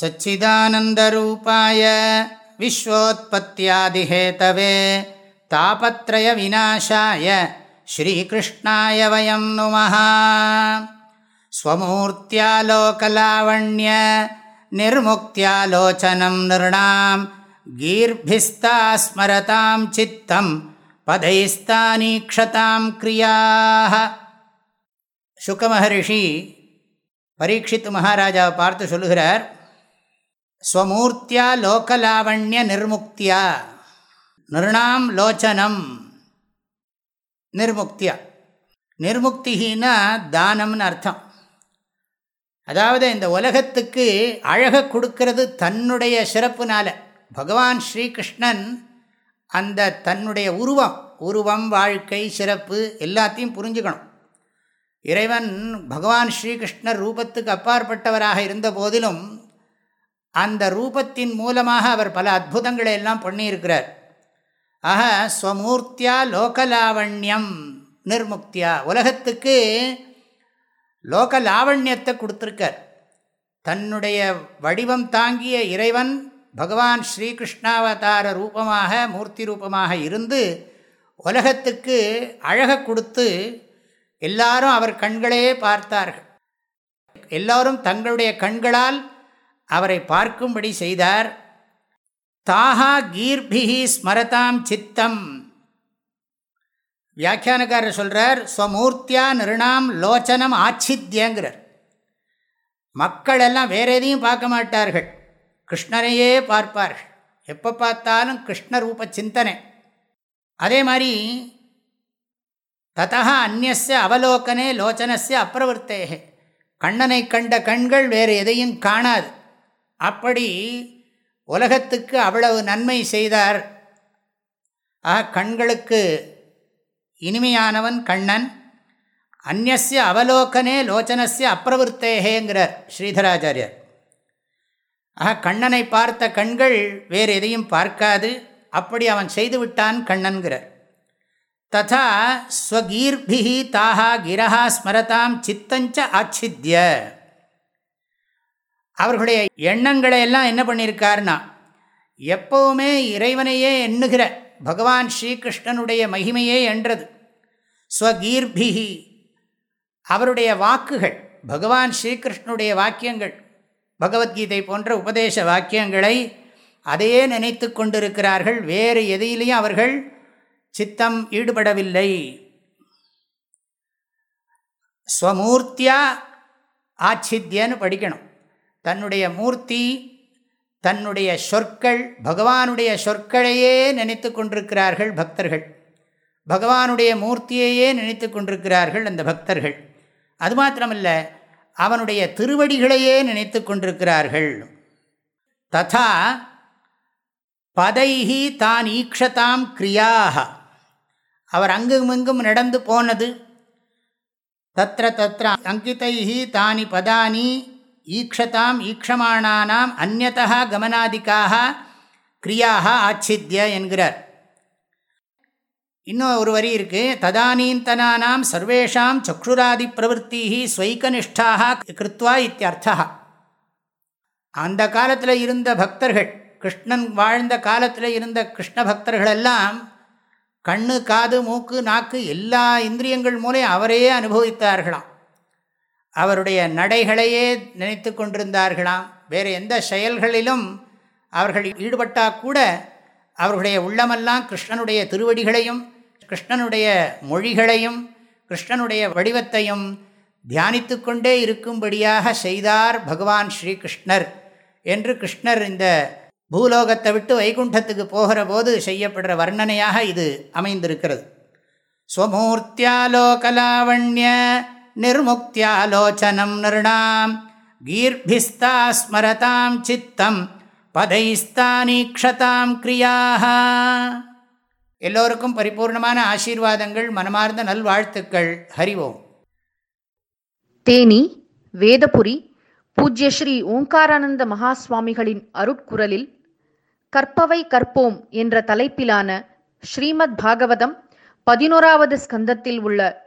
सच्चिदानन्दरूपाय विश्वोत्पत्त्यादिहेतवे तापत्रयविनाशाय श्रीकृष्णाय वयं नुमः स्वमूर्त्यालोकलावण्य निर्मुक्त्यालोचनं नृणां गीर्भिस्ता स्मरतां चित्तं पदैस्तानीक्षतां क्रियाः சுகமகரிஷி பரீட்சித்து மகாராஜாவை பார்த்து சொல்லுகிறார் ஸ்வமூர்த்தியா லோகலாவண்ய நிர்முக்தியா? நிருணாம் லோச்சனம். நிர்முக்தியா. நிர்முக்திகின்னா தானம்னு அர்த்தம். அதாவது இந்த உலகத்துக்கு அழக கொடுக்கறது தன்னுடைய சிறப்புனால. பகவான் ஸ்ரீகிருஷ்ணன் அந்த தன்னுடைய உருவம் உருவம் வாழ்க்கை சிறப்பு எல்லாத்தையும் புரிஞ்சுக்கணும். இறைவன் பகவான் ஸ்ரீகிருஷ்ணர் ரூபத்துக்கு அப்பாற்பட்டவராக இருந்த போதிலும் அந்த ரூபத்தின் மூலமாக அவர் பல அற்புதங்களை எல்லாம் பண்ணியிருக்கிறார். ஆக ஸ்வமூர்த்தியா லோகலாவண்யம் நிர்முக்தியா. உலகத்துக்கு லோகலாவண்யத்தை கொடுத்துருக்கார். தன்னுடைய வடிவம் தாங்கிய இறைவன் பகவான் ஸ்ரீகிருஷ்ணாவதார ரூபமாக மூர்த்தி ரூபமாக இருந்து உலகத்துக்கு அழகை கொடுத்து எல்லாரும் அவர் கண்களையே பார்த்தார்கள். எல்லோரும் தங்களுடைய கண்களால் அவரை பார்க்கும்படி செய்தார். தாஹா கீர்பிஹி ஸ்மரதாம் சித்தம். வியாக்கியானக்காரர் சொல்கிறார் ஸ்வமூர்த்தியா நிருணாம் லோச்சனம் ஆச்சித்யங்கிறார். மக்கள் எல்லாம் வேற எதையும் பார்க்க மாட்டார்கள். கிருஷ்ணனையே பார்ப்பார்கள். எப்போ பார்த்தாலும் கிருஷ்ண ரூப சிந்தனை. அதே மாதிரி ததா அந்நிய அவலோகனே லோச்சனஸ்ய அப்பிரவர்த்தேகே கண்ணனை கண்ட கண்கள் வேறு எதையும் காணாது. அப்படி உலகத்துக்கு அவ்வளவு நன்மை செய்தார். ஆக கண்களுக்கு இனிமையானவன் கண்ணன் அந்நிய அவலோகனே லோச்சனஸ்ய அப்பிரவருத்தேகேங்கிறார் ஸ்ரீதராச்சாரியர். ஆக கண்ணனை பார்த்த கண்கள் வேறு எதையும் பார்க்காது அப்படி அவன் செய்துவிட்டான் கண்ணன்கிறார். ததா ஸ்வகீர்பிஹி தாஹா கிரஹா ஸ்மரதாம் சித்தஞ்ச ஆச்சித்ய. அவர்களுடைய எண்ணங்களை எல்லாம் என்ன பண்ணியிருக்காருன்னா எப்பவுமே இறைவனையே எண்ணுகிற பகவான் ஸ்ரீகிருஷ்ணனுடைய மகிமையே என்றது. ஸ்வகீர்பிஹி. அவருடைய வாக்குகள் பகவான் ஸ்ரீகிருஷ்ணனுடைய வாக்கியங்கள் பகவத்கீதை போன்ற உபதேச வாக்கியங்களை அதையே நினைத்து கொண்டிருக்கிறார்கள். வேறு எதையிலையும் அவர்கள் சித்தம் ஈடுபடவில்லை. ஸ்வமூர்த்தியா ஆச்சித்யன்னு படிக்கணும். தன்னுடைய மூர்த்தி தன்னுடைய சொற்கள் பகவானுடைய சொற்களையே நினைத்து கொண்டிருக்கிறார்கள் பக்தர்கள். பகவானுடைய மூர்த்தியையே நினைத்து கொண்டிருக்கிறார்கள் அந்த பக்தர்கள். அது மாத்திரமல்ல அவனுடைய திருவடிகளையே நினைத்து கொண்டிருக்கிறார்கள். ததா பதைஹி தான் ஈக்ஷதாம் கிரியாக அவர் அங்குமிங்கும் நடந்து போனது. தத்திர தத்திர அங்கிதைஹி தானி பதானி ஈக்ஷதாம் ஈக்ஷமானானாம் அந்நதா கமனாதிக்காக கிரியாக ஆச்சித்ய என்கிறார். இன்னும் ஒரு வரி இருக்கு. ததானீந்தனானாம் சர்வேஷாம் சக்ஷுராதி பிரவருத்தி ஸ்வைகனிஷ்டாக கிருத்வா இத்தியர்த்தா அந்த காலத்தில் இருந்த பக்தர்கள் கிருஷ்ணன் வாழ்ந்த காலத்தில் இருந்த கிருஷ்ண பக்தர்களெல்லாம் கண்ணு காது மூக்கு நாக்கு எல்லா இந்திரியங்கள் மூலம் அவரையே அனுபவித்தார்களாம். அவருடைய நடைகளையே நினைத்து கொண்டிருந்தார்களாம் வேறு எந்த செயல்களிலும் அவர்கள் ஈடுபட்டால் கூட அவர்களுடைய உள்ளமெல்லாம் கிருஷ்ணனுடைய திருவடிகளையும் கிருஷ்ணனுடைய மொழிகளையும் கிருஷ்ணனுடைய வடிவத்தையும் தியானித்து கொண்டே இருக்கும்படியாக செய்தார் பகவான் ஸ்ரீகிருஷ்ணர் என்று கிருஷ்ணர் இந்த பூலோகத்தை விட்டு வைகுண்டத்துக்கு போகிற போது செய்யப்படுற வர்ணனையாக இது அமைந்திருக்கிறது. ஸ்வமூர்த்தியாலோகலாவண்ய நிர்முக்தியாலோச்சனம் நிருணாம் கீர்பிஸ்தா ஸ்மரதாம் சித்தம் பதைஸ்தானீக்ஷதாம் கிரியாக எல்லோருக்கும் பரிபூர்ணமான ஆசீர்வாதங்கள் மனமார்ந்த நல்வாழ்த்துக்கள். ஹரிவோம் தேனி வேதபுரி பூஜ்ய ஸ்ரீ ஓங்காரானந்த மகா சுவாமிகளின் அருட்குரலில் கற்பவை கற்போம் என்ற தலைப்பிலான ஸ்ரீமத் பாகவதம் பதினோராவது ஸ்கந்தத்தில் உள்ள